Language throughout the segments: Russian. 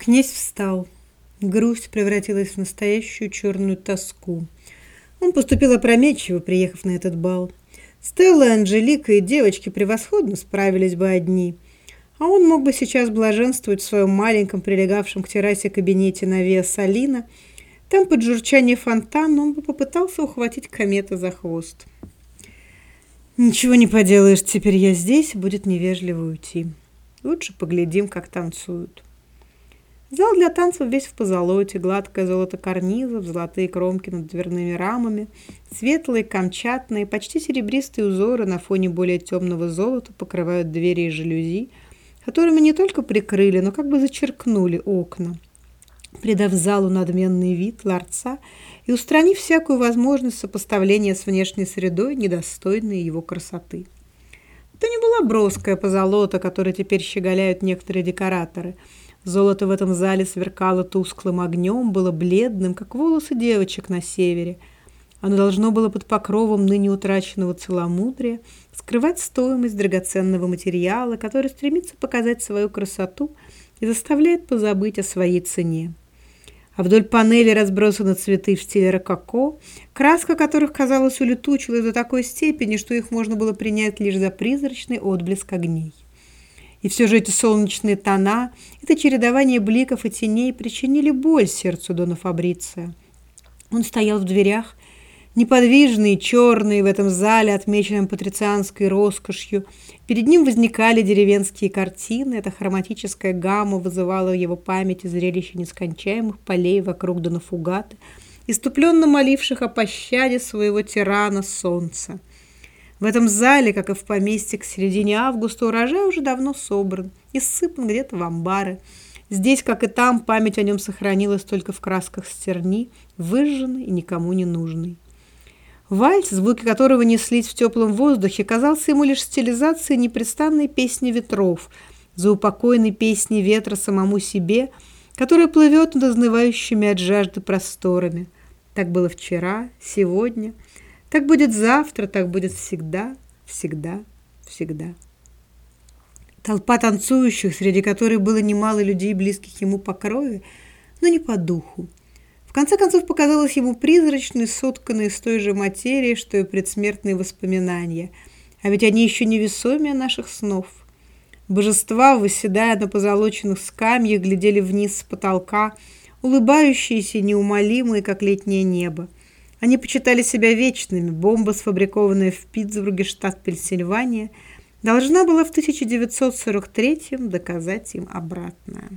Князь встал. Грусть превратилась в настоящую черную тоску. Он поступил опрометчиво, приехав на этот бал. Стелла, Анжелика и девочки превосходно справились бы одни, а он мог бы сейчас блаженствовать в своем маленьком, прилегавшем к террасе кабинете на Виа Салина. Там под журчание фонтана он бы попытался ухватить комета за хвост. Ничего не поделаешь, теперь я здесь, будет невежливо уйти. Лучше поглядим, как танцуют. Зал для танцев весь в позолоте, гладкое золото карнизов, золотые кромки над дверными рамами, светлые, камчатные, почти серебристые узоры на фоне более темного золота покрывают двери и жалюзи, которыми не только прикрыли, но как бы зачеркнули окна, придав залу надменный вид ларца и устранив всякую возможность сопоставления с внешней средой, недостойной его красоты. Это не была броская позолота, которой теперь щеголяют некоторые декораторы – Золото в этом зале сверкало тусклым огнем, было бледным, как волосы девочек на севере. Оно должно было под покровом ныне утраченного целомудрия скрывать стоимость драгоценного материала, который стремится показать свою красоту и заставляет позабыть о своей цене. А вдоль панели разбросаны цветы в стиле рококо, краска которых, казалось, улетучилась до такой степени, что их можно было принять лишь за призрачный отблеск огней. И все же эти солнечные тона, это чередование бликов и теней причинили боль сердцу Дона Фабриция. Он стоял в дверях, неподвижный, черный, в этом зале, отмеченном патрицианской роскошью. Перед ним возникали деревенские картины, эта хроматическая гамма вызывала в его памяти зрелище нескончаемых полей вокруг Дона Фугаты, иступленно моливших о пощаде своего тирана солнца. В этом зале, как и в поместье к середине августа, урожай уже давно собран и сыпан где-то в амбары. Здесь, как и там, память о нем сохранилась только в красках стерни, выжженной и никому не нужной. Вальс, звуки которого неслись в теплом воздухе, казался ему лишь стилизацией непрестанной песни ветров, заупокойной песни ветра самому себе, которая плывет над изнывающими от жажды просторами. Так было вчера, сегодня – так будет завтра, так будет всегда, всегда, всегда. Толпа танцующих, среди которой было немало людей, близких ему по крови, но не по духу. В конце концов показалось ему призрачной, сотканной из той же материи, что и предсмертные воспоминания. А ведь они еще невесомее наших снов. Божества, выседая на позолоченных скамьях, глядели вниз с потолка, улыбающиеся, неумолимые, как летнее небо. Они почитали себя вечными. Бомба, сфабрикованная в Питтсбурге, штат Пенсильвания, должна была в 1943-м доказать им обратное.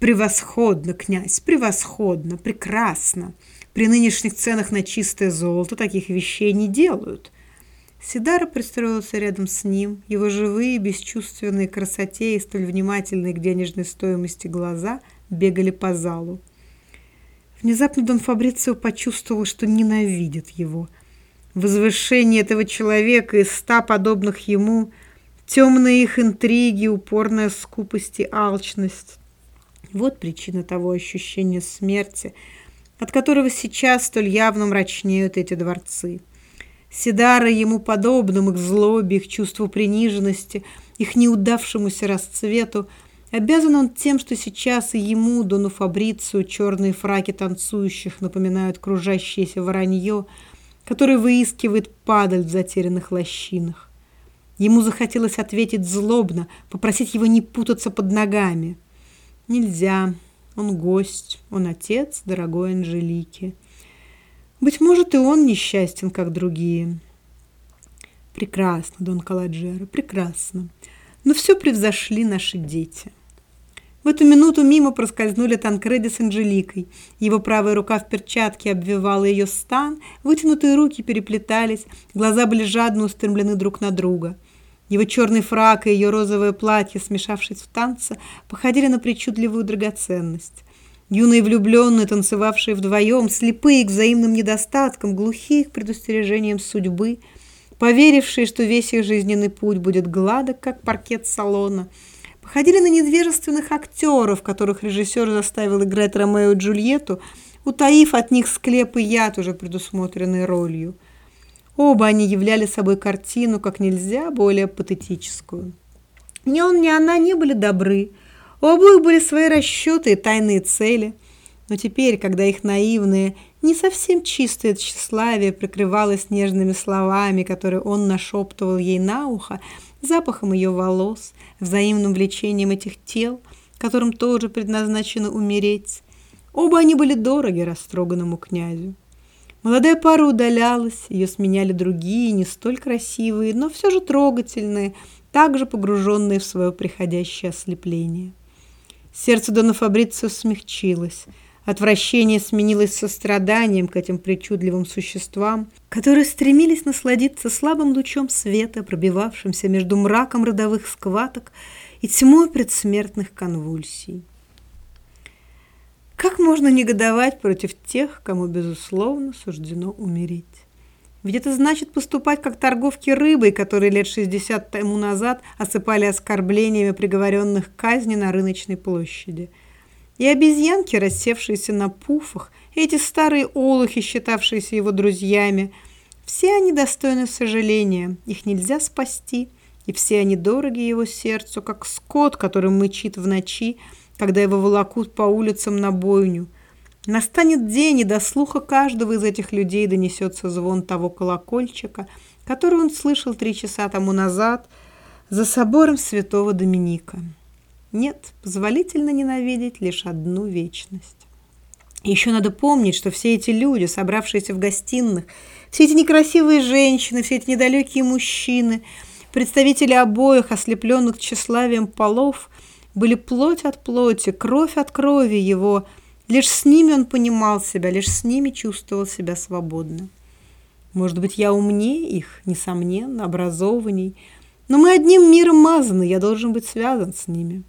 «Превосходно, князь, превосходно, прекрасно! При нынешних ценах на чистое золото таких вещей не делают!» Сидара пристроился рядом с ним. Его живые, бесчувственные красоте и столь внимательные к денежной стоимости глаза бегали по залу. Внезапно Дон Фабрицио почувствовал, что ненавидит его. Возвышение этого человека из ста подобных ему, темные их интриги, упорная скупость и алчность. Вот причина того ощущения смерти, от которого сейчас столь явно мрачнеют эти дворцы. Сидары ему подобным, их злобе, их чувству приниженности, их неудавшемуся расцвету – Обязан он тем, что сейчас и ему, Дону Фабрицию, черные фраки танцующих напоминают кружащееся воронье, которое выискивает падаль в затерянных лощинах. Ему захотелось ответить злобно, попросить его не путаться под ногами. Нельзя. Он гость, он отец дорогой Анжелики. Быть может, и он несчастен, как другие. Прекрасно, Дон Каладжеро, прекрасно. Но все превзошли наши дети. В эту минуту мимо проскользнули Танкреди с Анжеликой. Его правая рука в перчатке обвивала ее стан, вытянутые руки переплетались, глаза были жадно устремлены друг на друга. Его черный фрак и ее розовое платье, смешавшись в танце, походили на причудливую драгоценность. Юные влюбленные, танцевавшие вдвоем, слепые к взаимным недостаткам, глухие к предустережениям судьбы, поверившие, что весь их жизненный путь будет гладок, как паркет салона – походили на невежественных актеров, которых режиссер заставил играть Ромео и Джульетту, утаив от них склеп и яд, уже предусмотренный ролью. Оба они являли собой картину как нельзя более патетическую. Ни он, ни она не были добры. У обоих были свои расчеты и тайные цели. Но теперь, когда их наивное, не совсем чистое тщеславие прикрывалось нежными словами, которые он нашептывал ей на ухо, запахом ее волос, взаимным влечением этих тел, которым тоже предназначено умереть, оба они были дороги растроганному князю. Молодая пара удалялась, ее сменяли другие, не столь красивые, но все же трогательные, также погруженные в свое приходящее ослепление. Сердце Дона Фабрицио смягчилось. Отвращение сменилось состраданием к этим причудливым существам, которые стремились насладиться слабым лучом света, пробивавшимся между мраком родовых схваток и тьмой предсмертных конвульсий. Как можно негодовать против тех, кому, безусловно, суждено умереть? Ведь это значит поступать как торговки рыбой, которые лет 60 тому назад осыпали оскорблениями приговоренных к казни на рыночной площади. И обезьянки, рассевшиеся на пуфах, эти старые олухи, считавшиеся его друзьями, все они достойны сожаления, их нельзя спасти, и все они дороги его сердцу, как скот, который мычит в ночи, когда его волокут по улицам на бойню – Настанет день, и до слуха каждого из этих людей донесется звон того колокольчика, который он слышал три часа тому назад за собором святого Доминика. Нет, позволительно ненавидеть лишь одну вечность. Еще надо помнить, что все эти люди, собравшиеся в гостиных, все эти некрасивые женщины, все эти недалекие мужчины, представители обоих ослепленных тщеславием полов, были плоть от плоти, кровь от крови его – Лишь с ними он понимал себя, лишь с ними чувствовал себя свободно. Может быть, я умнее их, несомненно, образованней, но мы одним миром мазаны, я должен быть связан с ними.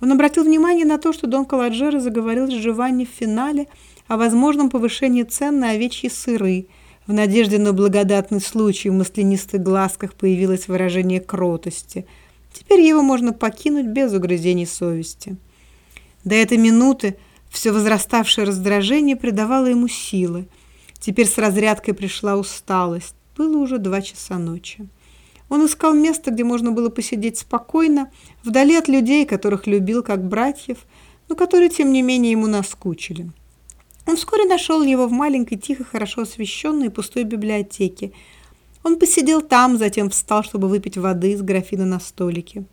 Он обратил внимание на то, что Дон Каладжера заговорил с Живанни в финале о возможном повышении цен на овечьи сыры. В надежде на благодатный случай в маслянистых глазках появилось выражение кротости. Теперь его можно покинуть без угрызений совести. До этой минуты все возраставшее раздражение придавало ему силы. Теперь с разрядкой пришла усталость. Было уже два часа ночи. Он искал место, где можно было посидеть спокойно, вдали от людей, которых любил как братьев, но которые, тем не менее, ему наскучили. Он вскоре нашел его в маленькой, тихо, хорошо освещенной пустой библиотеке. Он посидел там, затем встал, чтобы выпить воды из графина на столике.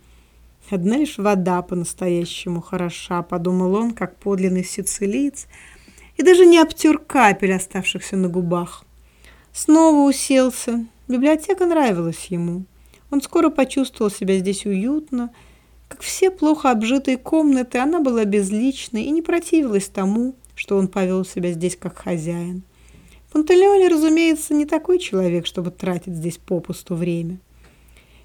Одна лишь вода по-настоящему хороша, подумал он, как подлинный сицилиец, и даже не обтер капель, оставшихся на губах. Снова уселся. Библиотека нравилась ему. Он скоро почувствовал себя здесь уютно. Как все плохо обжитые комнаты, она была безличной и не противилась тому, что он повел себя здесь как хозяин. Пантелеоне, разумеется, не такой человек, чтобы тратить здесь попусту время.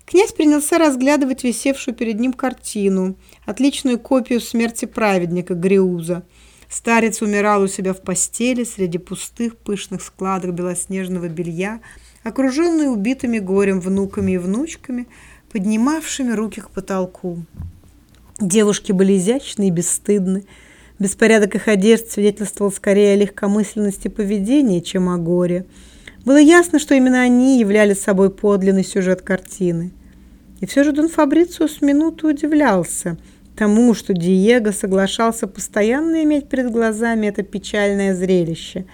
Князь принялся разглядывать висевшую перед ним картину, отличную копию смерти праведника Гриуза. Старец умирал у себя в постели среди пустых пышных складок белоснежного белья, окруженный убитыми горем внуками и внучками, поднимавшими руки к потолку. Девушки были изящны и бесстыдны. Беспорядок их одежд свидетельствовал скорее о легкомысленности поведения, чем о горе. Было ясно, что именно они являли собой подлинный сюжет картины. И все же Дон Фабрицио с минуту удивлялся тому, что Диего соглашался постоянно иметь перед глазами это печальное зрелище.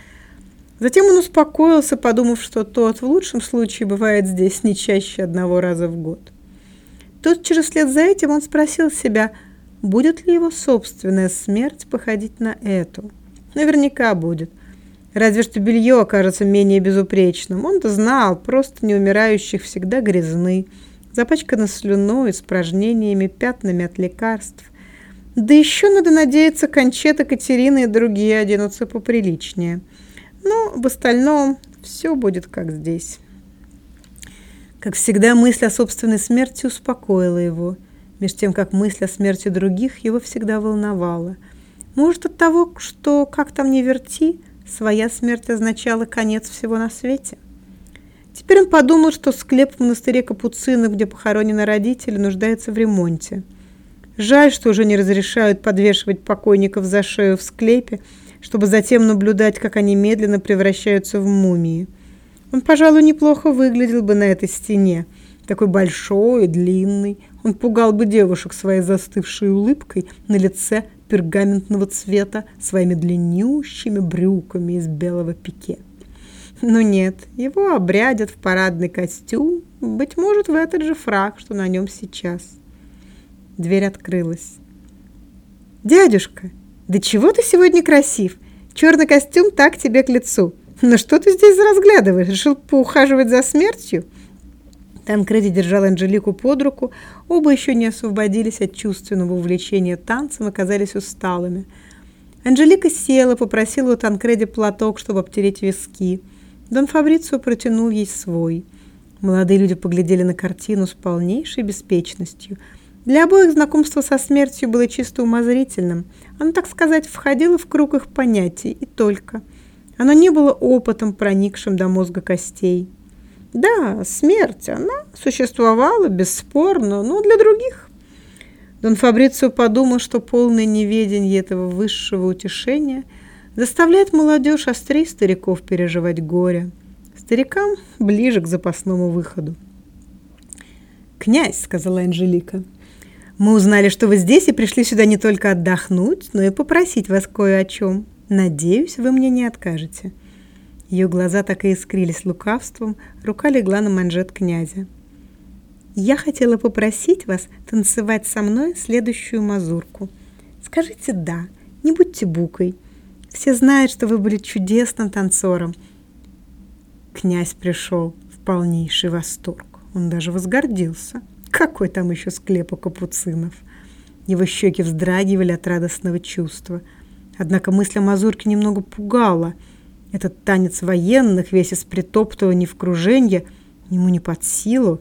Затем он успокоился, подумав, что тот в лучшем случае бывает здесь не чаще одного раза в год. Тут через след за этим он спросил себя, будет ли его собственная смерть походить на эту. Наверняка будет. Разве что белье окажется менее безупречным. Он-то знал, просто неумирающих всегда грязны запачкана слюной, испражнениями, пятнами от лекарств. Да еще надо надеяться, Кончета, Катерина и другие оденутся поприличнее. Но в остальном все будет как здесь. Как всегда, мысль о собственной смерти успокоила его, меж тем, как мысль о смерти других его всегда волновала. Может, от того, что, как там ни верти, своя смерть означала конец всего на свете? Теперь он подумал, что склеп в монастыре Капуцинов, где похоронены родители, нуждается в ремонте. Жаль, что уже не разрешают подвешивать покойников за шею в склепе, чтобы затем наблюдать, как они медленно превращаются в мумии. Он, пожалуй, неплохо выглядел бы на этой стене, такой большой и длинный. он пугал бы девушек своей застывшей улыбкой на лице пергаментного цвета, своими длиннющими брюками из белого пике. Но нет, его обрядят в парадный костюм, быть может, в этот же фраг, что на нем сейчас. Дверь открылась. «Дядюшка, да чего ты сегодня красив? Черный костюм так тебе к лицу. Но что ты здесь разглядываешь? Решил поухаживать за смертью?» Танкреди держал Анжелику под руку, оба еще не освободились от чувственного увлечения танцем оказались усталыми. Анжелика села, попросила у Танкреди платок, чтобы обтереть виски. Дон Фабрицио протянул ей свой. Молодые люди поглядели на картину с полнейшей беспечностью. Для обоих знакомство со смертью было чисто умозрительным. Оно, так сказать, входило в круг их понятий, и только. Оно не было опытом, проникшим до мозга костей. Да, смерть, она существовала, бесспорно, но для других. Дон Фабрицио подумал, что полное неведение этого высшего утешения заставляет молодежь острей стариков переживать горе. Старикам ближе к запасному выходу. «Князь», — сказала Анжелика, — «мы узнали, что вы здесь и пришли сюда не только отдохнуть, но и попросить вас кое о чем. Надеюсь, вы мне не откажете». Ее глаза так и искрились лукавством, рука легла на манжет князя. «Я хотела попросить вас танцевать со мной следующую мазурку. Скажите «да», не будьте букой. Все знают, что вы были чудесным танцором». Князь пришел в полнейший восторг. Он даже возгордился. Какой там еще склеп у капуцинов? Его щеки вздрагивали от радостного чувства. Однако мысль о мазурке немного пугала – этот танец военных, весь из притоптывания в круженье, ему не под силу.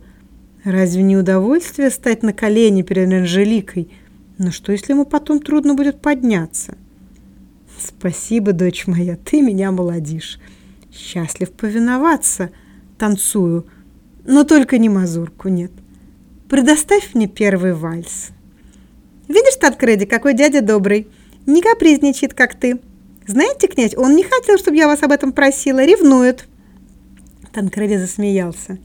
Разве не удовольствие стать на колени перед Анжеликой? Но что, если ему потом трудно будет подняться? Спасибо, дочь моя, ты меня молодишь. Счастлив повиноваться. Танцую. Но только не мазурку, нет. Предоставь мне первый вальс. Видишь, Таткреди, какой дядя добрый. Не капризничает, как ты. Знаете, князь, он не хотел, чтобы я вас об этом просила, ревнует. Танкреди засмеялся.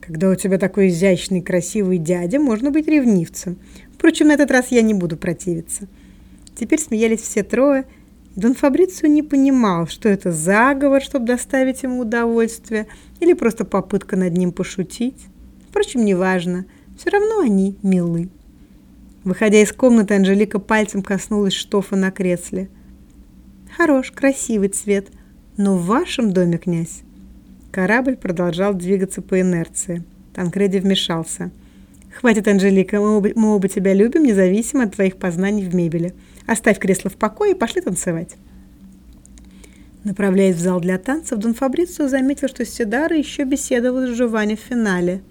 Когда у тебя такой изящный, красивый дядя, можно быть ревнивцем. Впрочем, на этот раз я не буду противиться. Теперь смеялись все трое. Дон Фабрицио не понимал, что это заговор, чтобы доставить ему удовольствие, или просто попытка над ним пошутить. Впрочем, неважно. Все равно они милы. Выходя из комнаты, Анжелика пальцем коснулась штофа на кресле – Хорош, красивый цвет. Но в вашем доме, князь. Корабль продолжал двигаться по инерции. Танкреди вмешался. «Хватит, Анжелика, мы оба, мы оба тебя любим, независимо от твоих познаний в мебели. Оставь кресло в покое и пошли танцевать». Направляясь в зал для танцев, Дон Фабрицио заметил, что Седара еще беседовал с Жованни в финале.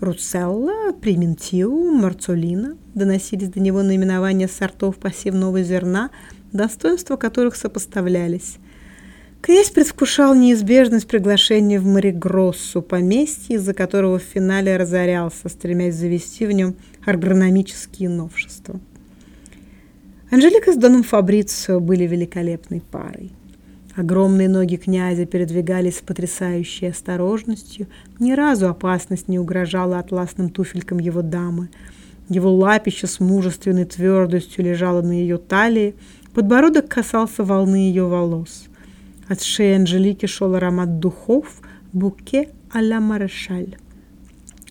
Руцелла, Приментио, Марцолина доносились до него наименования сортов пассивного зерна – достоинства которых сопоставлялись. Князь предвкушал неизбежность приглашения в Маригроссу, поместье, из-за которого в финале разорялся, стремясь завести в нем агрономические новшества. Анжелика с Доном Фабрицио были великолепной парой. Огромные ноги князя передвигались с потрясающей осторожностью. Ни разу опасность не угрожала атласным туфелькам его дамы. Его лапище с мужественной твердостью лежало на ее талии, Подбородок касался волны ее волос. От шеи Анжелики шел аромат духов, буке а-ля Марешаль.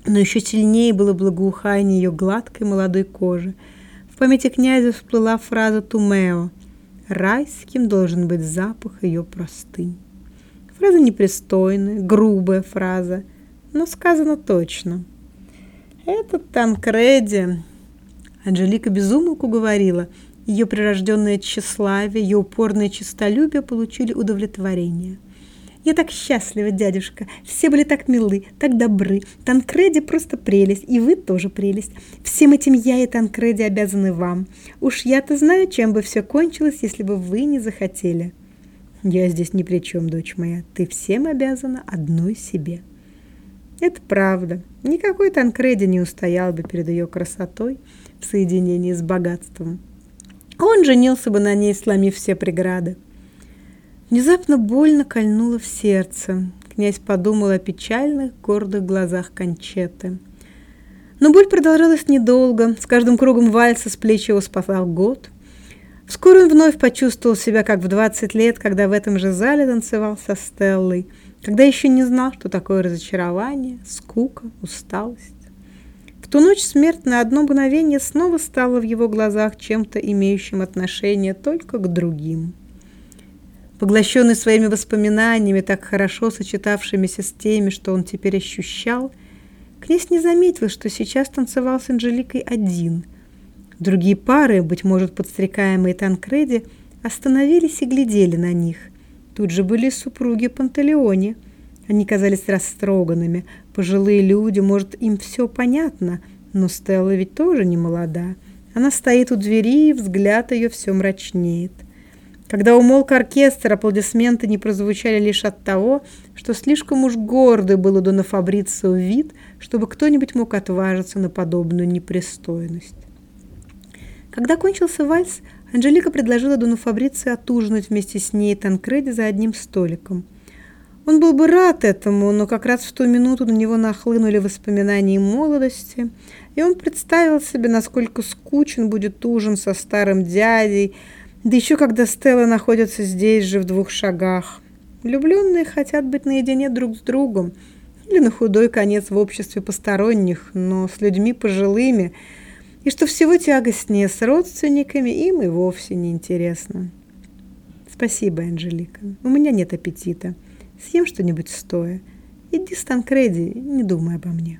Но еще сильнее было благоухание ее гладкой молодой кожи. В памяти князя всплыла фраза Тумео «Райским должен быть запах ее простынь». Фраза непристойная, грубая фраза, но сказано точно. Этот Танкреди... Анжелика безумолку говорила – ее прирожденное тщеславие, ее упорное честолюбие получили удовлетворение. «Я так счастлива, дядюшка. Все были так милы, так добры. Танкреди просто прелесть, и вы тоже прелесть. Всем этим я и Танкреди обязаны вам. Уж я-то знаю, чем бы все кончилось, если бы вы не захотели». «Я здесь ни при чем, дочь моя. Ты всем обязана одной себе». Это правда. Никакой Танкреди не устоял бы перед ее красотой в соединении с богатством. Он женился бы на ней, сломив все преграды. Внезапно больно кольнуло в сердце. Князь подумал о печальных, гордых глазах Кончеты. Но боль продолжалась недолго. С каждым кругом вальса с плеч его спасал год. Вскоре он вновь почувствовал себя, как в 20 лет, когда в этом же зале танцевал со Стеллой, когда еще не знал, что такое разочарование, скука, усталость. В ту ночь смерть на одно мгновение снова стала в его глазах чем-то имеющим отношение только к другим. Поглощенный своими воспоминаниями, так хорошо сочетавшимися с теми, что он теперь ощущал, князь не заметил, что сейчас танцевал с Анжеликой один. Другие пары, быть может, подстрекаемые Танкреди, остановились и глядели на них. Тут же были супруги Пантелеоне. Они казались растроганными. Пожилые люди, может, им все понятно, но Стелла ведь тоже не молода. Она стоит у двери, и взгляд ее все мрачнеет. Когда умолк оркестр, аплодисменты не прозвучали лишь от того, что слишком уж гордый был у Дона Фабрицио вид, чтобы кто-нибудь мог отважиться на подобную непристойность. Когда кончился вальс, Анжелика предложила Дону Фабрицио отужинать вместе с ней Танкреди за одним столиком. Он был бы рад этому, но как раз в ту минуту на него нахлынули воспоминания молодости, и он представил себе, насколько скучен будет ужин со старым дядей, да еще когда Стелла находится здесь же в двух шагах. Влюбленные хотят быть наедине друг с другом или на худой конец в обществе посторонних, но с людьми пожилыми, и что всего тягостнее с родственниками им и вовсе не интересно. Спасибо, Анжелика. У меня нет аппетита. Съем что-нибудь стоя. Иди с Танкреди, не думай обо мне.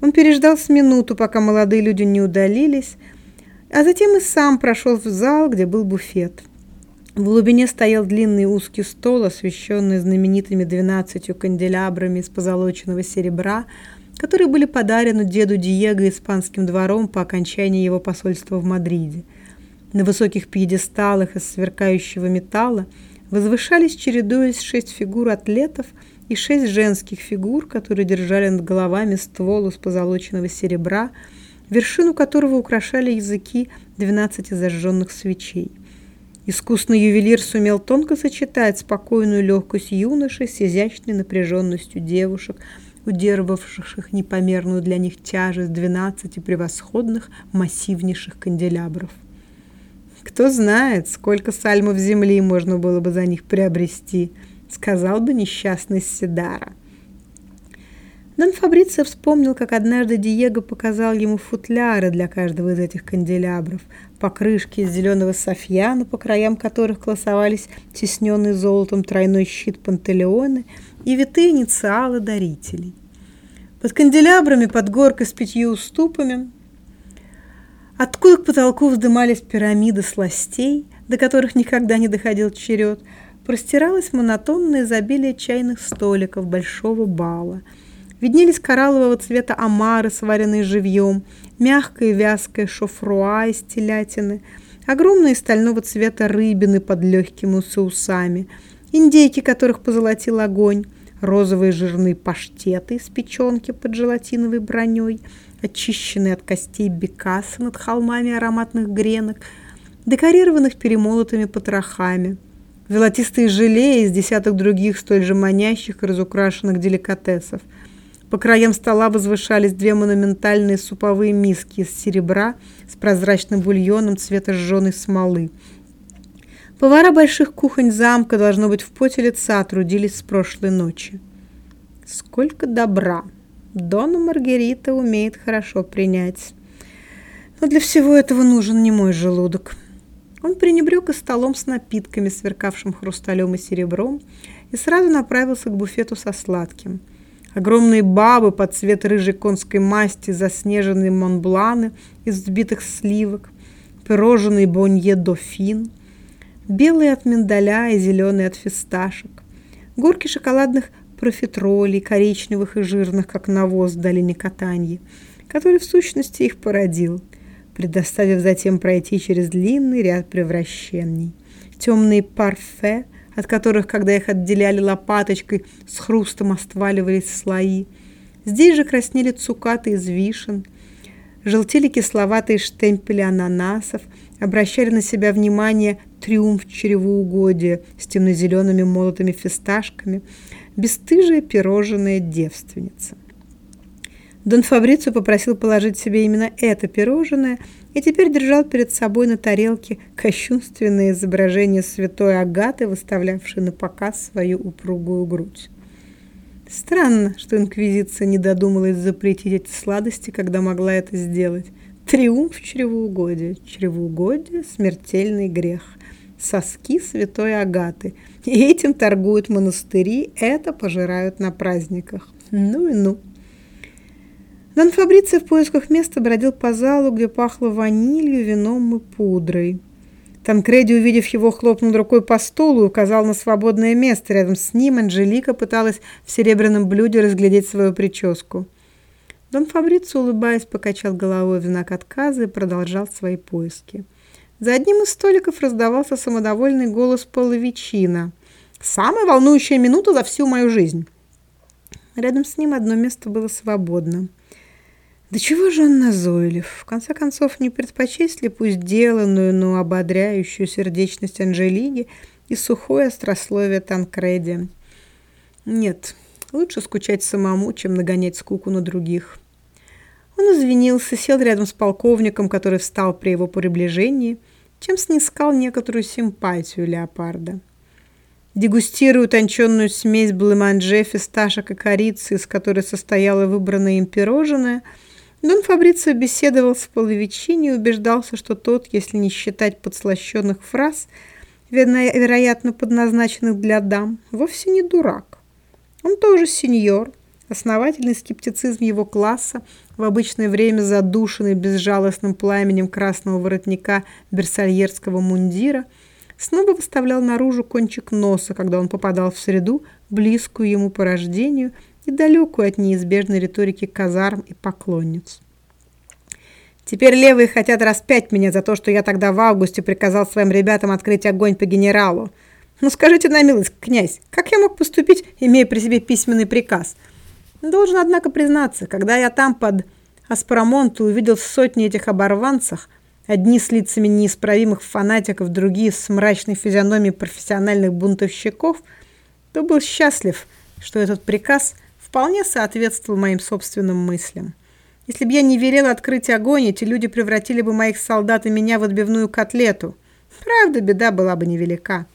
Он переждал с минуту, пока молодые люди не удалились, а затем и сам прошел в зал, где был буфет. В глубине стоял длинный узкий стол, освещенный знаменитыми двенадцатью канделябрами из позолоченного серебра, которые были подарены деду Диего испанским двором по окончании его посольства в Мадриде. На высоких пьедесталах из сверкающего металла возвышались, чередуясь, шесть фигур атлетов и шесть женских фигур, которые держали над головами ствол из позолоченного серебра – вершину которого украшали языки двенадцати зажженных свечей. Искусный ювелир сумел тонко сочетать спокойную легкость юноши с изящной напряженностью девушек, удерживавших непомерную для них тяжесть двенадцати превосходных массивнейших канделябров. Кто знает, сколько сальмов земли можно было бы за них приобрести, сказал бы несчастный Седара. Дон Фабрицио вспомнил, как однажды Диего показал ему футляры для каждого из этих канделябров, покрышки из зеленого софьяна, по краям которых классовались тесненный золотом тройной щит Пантелеоны и витые инициалы дарителей. Под канделябрами, под горкой с пятью уступами, откуда к потолку вздымались пирамиды сластей, до которых никогда не доходил черед, простиралось монотонное изобилие чайных столиков большого бала – Виднелись кораллового цвета омары, сваренные живьем, мягкое и вязкое шофруа из телятины, огромные стального цвета рыбины под легкими соусами, индейки, которых позолотил огонь, розовые жирные паштеты из печенки под желатиновой броней, очищенные от костей бекаса над холмами ароматных гренок, декорированных перемолотыми потрохами, золотистые желе из десяток других столь же манящих и разукрашенных деликатесов – по краям стола возвышались две монументальные суповые миски из серебра с прозрачным бульоном цвета сжженной смолы. Повара больших кухонь замка, должно быть, в поте лица трудились с прошлой ночи. Сколько добра! Дона Маргарита умеет хорошо принять. Но для всего этого нужен не мой желудок. Он пренебрег и столом с напитками, сверкавшим хрусталем и серебром, и сразу направился к буфету со сладким – Огромные бабы под цвет рыжей конской масти, заснеженные монбланы из взбитых сливок, пирожные бонье дофин, белые от миндаля и зеленые от фисташек, горки шоколадных профитролей, коричневых и жирных, как навоз в долине Катаньи, который в сущности их породил, предоставив затем пройти через длинный ряд превращений. Темные парфе – от которых, когда их отделяли лопаточкой, с хрустом остваливались слои. Здесь же краснели цукаты из вишен, желтели кисловатые штемпели ананасов, обращали на себя внимание триумф чревоугодия с темно-зелеными молотыми фисташками, бесстыжая пирожная девственница. Дон Фабрицио попросил положить себе именно это пирожное и теперь держал перед собой на тарелке кощунственное изображение святой Агаты, выставлявшей на показ свою упругую грудь. Странно, что инквизиция не додумалась запретить эти сладости, когда могла это сделать. Триумф чревоугодия. Чревоугодие – смертельный грех. Соски святой Агаты. И этим торгуют монастыри, это пожирают на праздниках. Ну и ну. Дон Фабрицио в поисках места бродил по залу, где пахло ванилью, вином и пудрой. Танкреди, увидев его, хлопнул рукой по столу и указал на свободное место. Рядом с ним Анжелика пыталась в серебряном блюде разглядеть свою прическу. Дон Фабрицио, улыбаясь, покачал головой в знак отказа и продолжал свои поиски. За одним из столиков раздавался самодовольный голос Половичина. «Самая волнующая минута за всю мою жизнь!» Рядом с ним одно место было свободно. Да чего же он назойлив? В конце концов, не предпочесть ли пусть деланную, но ободряющую сердечность Анжелиги и сухое острословие Танкреди? Нет, лучше скучать самому, чем нагонять скуку на других. Он извинился, сел рядом с полковником, который встал при его приближении, чем снискал некоторую симпатию леопарда. Дегустируя утонченную смесь блеманже, фисташек и корицы, из которой состояло выбранное им пирожное – Дон Фабрицио беседовал с Половичини и убеждался, что тот, если не считать подслащенных фраз, вероятно, предназначенных для дам, вовсе не дурак. Он тоже сеньор, основательный скептицизм его класса, в обычное время задушенный безжалостным пламенем красного воротника берсальерского мундира, снова выставлял наружу кончик носа, когда он попадал в среду, близкую ему по рождению – и далекую от неизбежной риторики казарм и поклонниц. Теперь левые хотят распять меня за то, что я тогда в августе приказал своим ребятам открыть огонь по генералу. Ну скажите на милость, князь, как я мог поступить, имея при себе письменный приказ? Должен, однако, признаться, когда я там под Аспарамонту увидел сотни этих оборванцев, одни с лицами неисправимых фанатиков, другие с мрачной физиономией профессиональных бунтовщиков, то был счастлив, что этот приказ – вполне соответствовал моим собственным мыслям. Если бы я не велела открыть огонь, эти люди превратили бы моих солдат и меня в отбивную котлету. Правда, беда была бы невелика.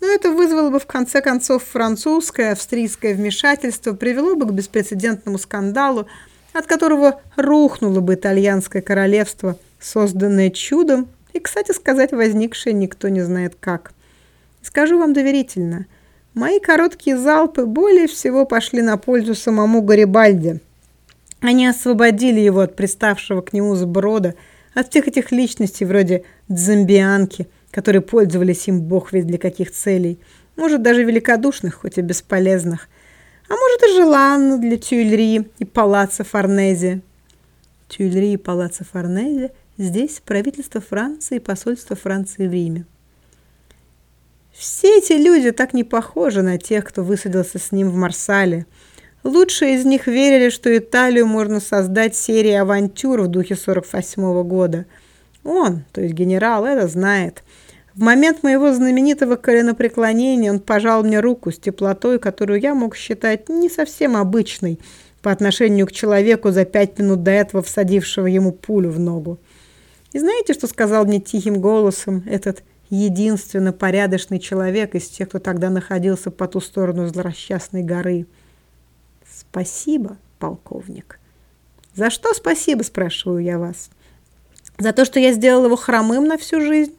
Но это вызвало бы в конце концов французское, австрийское вмешательство, привело бы к беспрецедентному скандалу, от которого рухнуло бы итальянское королевство, созданное чудом и, кстати сказать, возникшее никто не знает как. Скажу вам доверительно, Мои короткие залпы более всего пошли на пользу самому Гарибальди. Они освободили его от приставшего к нему сброда, от всех этих личностей вроде Дзамбианки, которые пользовались им бог весь для каких целей, может, даже великодушных, хоть и бесполезных, а может и желанных для Тюильри и Палаццо Форнези. Тюильри и Палаццо Форнези здесь правительство Франции и посольство Франции в Риме. Все эти люди так не похожи на тех, кто высадился с ним в Марсале. Лучшие из них верили, что Италию можно создать серией авантюр в духе 48 -го года. Он, то есть генерал, это знает. В момент моего знаменитого коленопреклонения он пожал мне руку с теплотой, которую я мог считать не совсем обычной по отношению к человеку за пять минут до этого всадившего ему пулю в ногу. И знаете, что сказал мне тихим голосом этот единственно порядочный человек из тех, кто тогда находился по ту сторону злосчастной горы. Спасибо, полковник. За что спасибо, спрашиваю я вас? За то, что я сделал его хромым на всю жизнь?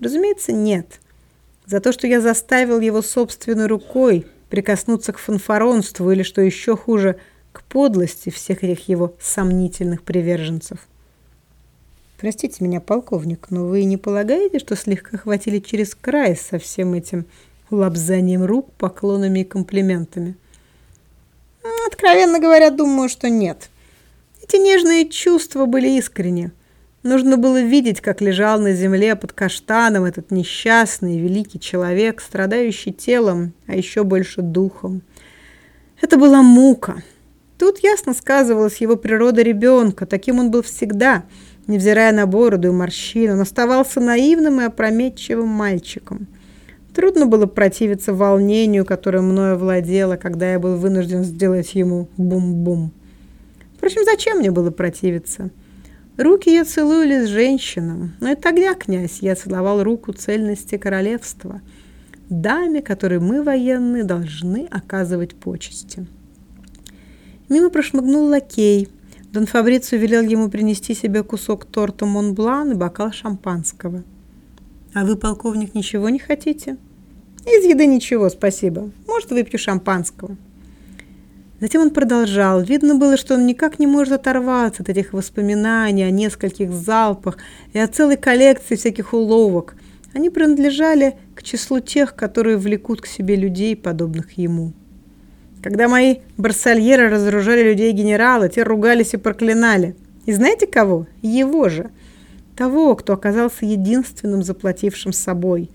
Разумеется, нет. За то, что я заставил его собственной рукой прикоснуться к фанфаронству или, что еще хуже, к подлости всех этих его сомнительных приверженцев. Простите меня, полковник, но вы не полагаете, что слегка хватили через край со всем этим лапзанием рук, поклонами и комплиментами? Откровенно говоря, думаю, что нет. Эти нежные чувства были искренни. Нужно было видеть, как лежал на земле под каштаном этот несчастный великий человек, страдающий телом, а еще больше духом. Это была мука. Тут ясно сказывалась его природа ребенка, таким он был всегда – Невзирая на бороду и морщины, он оставался наивным и опрометчивым мальчиком. Трудно было противиться волнению, которое мною владело, когда я был вынужден сделать ему бум-бум. Впрочем, зачем мне было противиться? Руки я целую лишь женщинам, но и тогда, князь, я целовал руку цельности королевства, даме, которой мы, военные, должны оказывать почести. Мимо прошмыгнул лакей. Дон Фабрицио велел ему принести себе кусок торта Монблан и бокал шампанского. «А вы, полковник, ничего не хотите?» «Из еды ничего, спасибо. Может, выпью шампанского». Затем он продолжал. Видно было, что он никак не может оторваться от этих воспоминаний о нескольких залпах и о целой коллекции всяких уловок. Они принадлежали к числу тех, которые влекут к себе людей, подобных ему. Когда мои барсальеры разоружали людей генерала, те ругались и проклинали. И знаете кого? Его же. Того, кто оказался единственным заплатившим собой.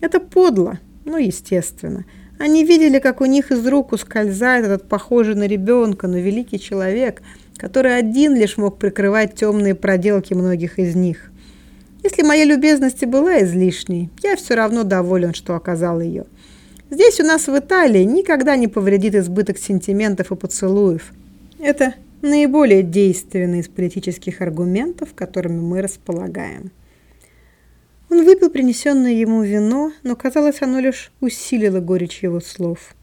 Это подло, ну, естественно. Они видели, как у них из рук ускользает этот похожий на ребенка, но великий человек, который один лишь мог прикрывать темные проделки многих из них. Если моя любезность и была излишней, я все равно доволен, что оказал ее. Здесь у нас в Италии никогда не повредит избыток сентиментов и поцелуев. Это наиболее действенный из политических аргументов, которыми мы располагаем. Он выпил принесенное ему вино, но, казалось, оно лишь усилило горечь его слов.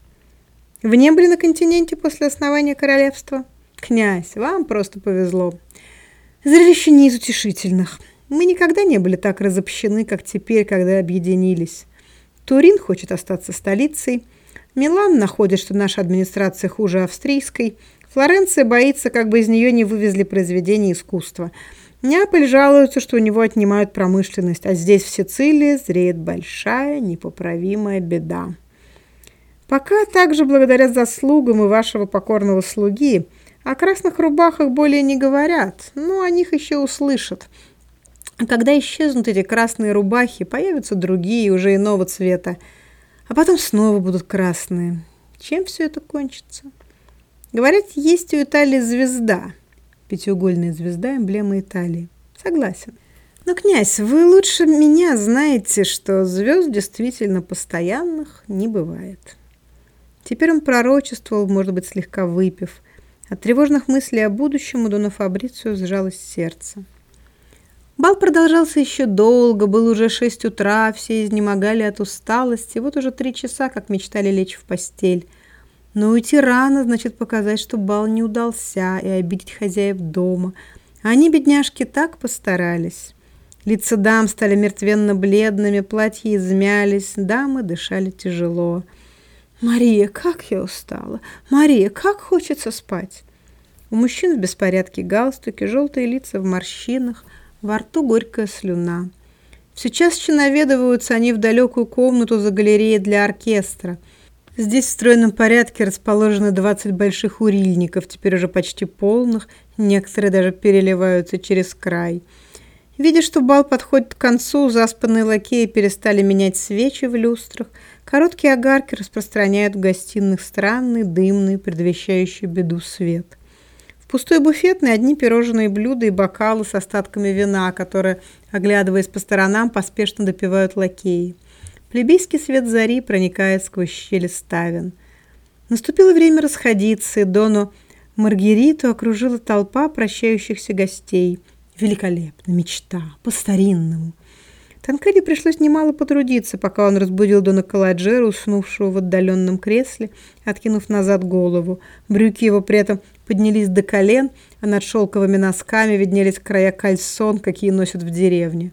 «Вы не были на континенте после основания королевства?» «Князь, вам просто повезло. Зрелище не из утешительных. Мы никогда не были так разобщены, как теперь, когда объединились. Турин хочет остаться столицей. Милан находит, что наша администрация хуже австрийской. Флоренция боится, как бы из нее не вывезли произведения искусства – Неаполь жалуется, что у него отнимают промышленность, а здесь, в Сицилии, зреет большая непоправимая беда. Пока также благодаря заслугам и вашего покорного слуги о красных рубахах более не говорят, но о них еще услышат. Когда исчезнут эти красные рубахи, появятся другие, уже иного цвета, а потом снова будут красные. Чем все это кончится? Говорят, есть у Италии звезда – Пятиугольная звезда – эмблема Италии. Согласен. Но, князь, вы лучше меня знаете, что звезд действительно постоянных не бывает. Теперь он пророчествовал, может быть, слегка выпив. От тревожных мыслей о будущем у Дона Фабрицио сжалось сердце. Бал продолжался еще долго, было уже шесть утра, все изнемогали от усталости, вот уже три часа, как мечтали лечь в постель – но уйти рано значит показать, что бал не удался, и обидеть хозяев дома. Они, бедняжки, так постарались. Лица дам стали мертвенно-бледными, платья измялись, дамы дышали тяжело. «Мария, как я устала! Мария, как хочется спать!» У мужчин в беспорядке галстуки, желтые лица в морщинах, во рту горькая слюна. Сейчас наведываются они в далекую комнату за галереей для оркестра – Здесь в стройном порядке расположены 20 больших урильников, теперь уже почти полных, некоторые даже переливаются через край. Видя, что бал подходит к концу, заспанные лакеи перестали менять свечи в люстрах, короткие огарки распространяют в гостиных странный, дымный, предвещающий беду свет. Пустой буфетной одни пирожные блюда и бокалы с остатками вина, которые, оглядываясь по сторонам, поспешно допивают лакеи. Плебейский свет зари проникает сквозь щели ставен. Наступило время расходиться, и Дону Маргариту окружила толпа прощающихся гостей. Великолепно, мечта, по-старинному. Танкреди пришлось немало потрудиться, пока он разбудил Дона Каладжера, уснувшего в отдаленном кресле, откинув назад голову. Брюки его при этом поднялись до колен, а над шелковыми носками виднелись края кальсон, какие носят в деревне.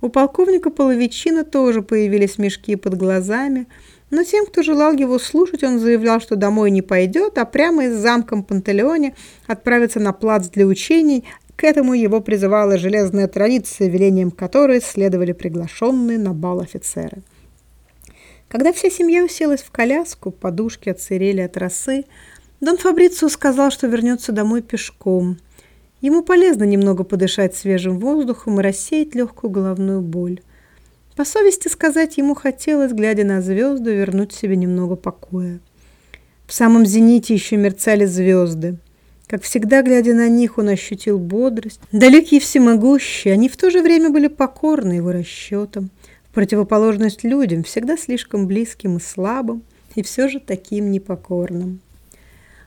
У полковника Половичина тоже появились мешки под глазами, но тем, кто желал его слушать, он заявлял, что домой не пойдет, а прямо из замка Пантелеоне отправится на плац для учений. К этому его призывала железная традиция, велением которой следовали приглашенные на бал офицеры. Когда вся семья уселась в коляску, подушки отсырели от росы, Дон Фабрицио сказал, что вернется домой пешком – Ему полезно немного подышать свежим воздухом и рассеять легкую головную боль. По совести сказать, ему хотелось, глядя на звезды, вернуть себе немного покоя. В самом зените еще мерцали звезды. Как всегда, глядя на них, он ощутил бодрость. Далекие и всемогущие, они в то же время были покорны его расчетам, в противоположность людям, всегда слишком близким и слабым, и все же таким непокорным.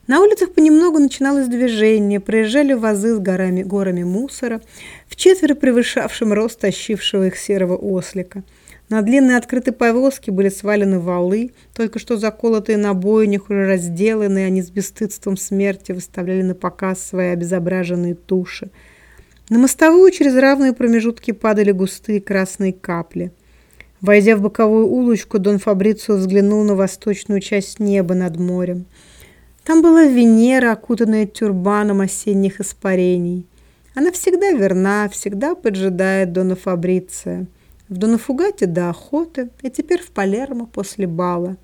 На улицах понемногу начиналось движение, проезжали вазы с горами, горами мусора, в четверо превышавшим рост тащившего их серого ослика. На длинной открытой повозке были свалены валы, только что заколотые на бойнях, уже разделанные, они с бесстыдством смерти выставляли на показ свои обезображенные туши. На мостовую через равные промежутки падали густые красные капли. Войдя в боковую улочку, Дон Фабрицио взглянул на восточную часть неба над морем. Там была Венера, окутанная тюрбаном осенних испарений. Она всегда верна, всегда поджидает Дона Фабриция. В Донафугате до охоты, и теперь в Палермо после бала.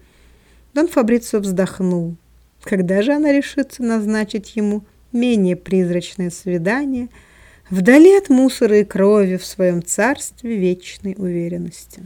Дон Фабрицио вздохнул. Когда же она решится назначить ему менее призрачное свидание вдали от мусора и крови в своем царстве вечной уверенности?